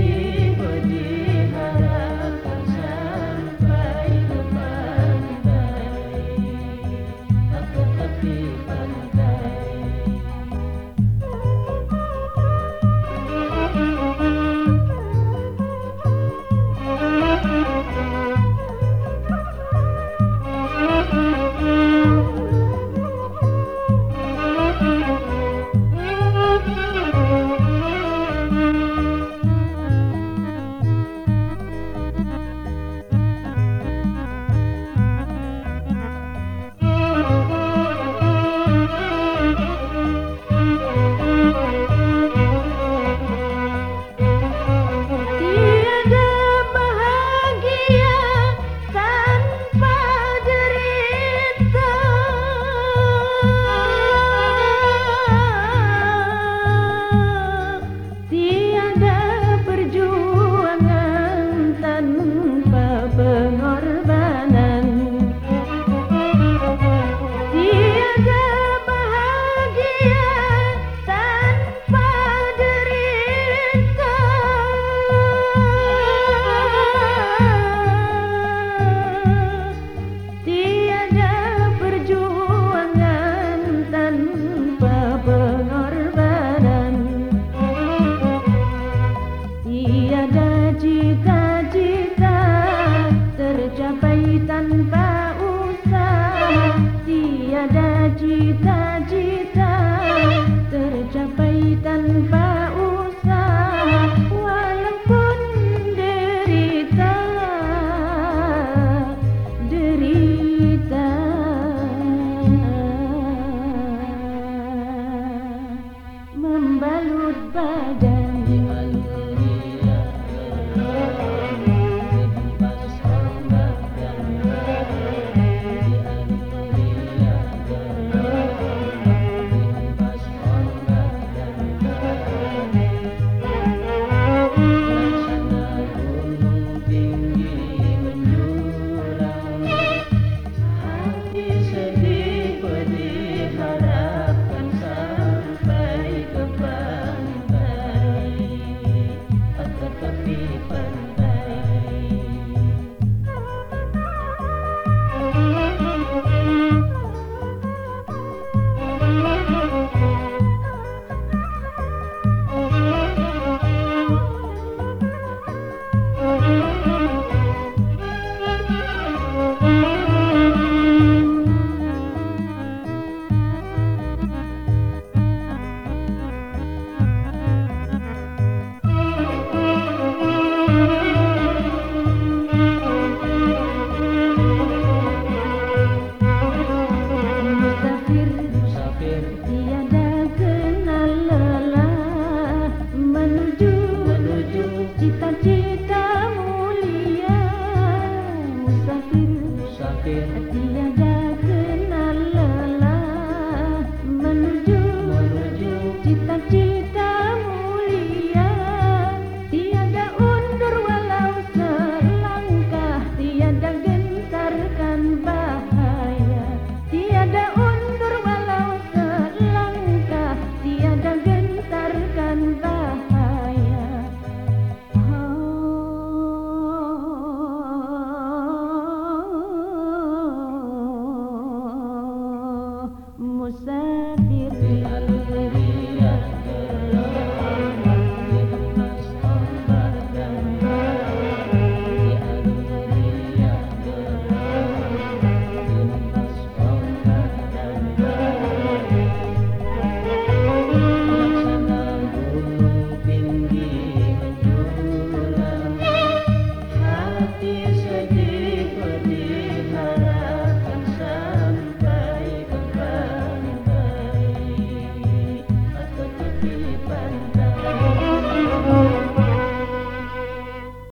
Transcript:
sedih judge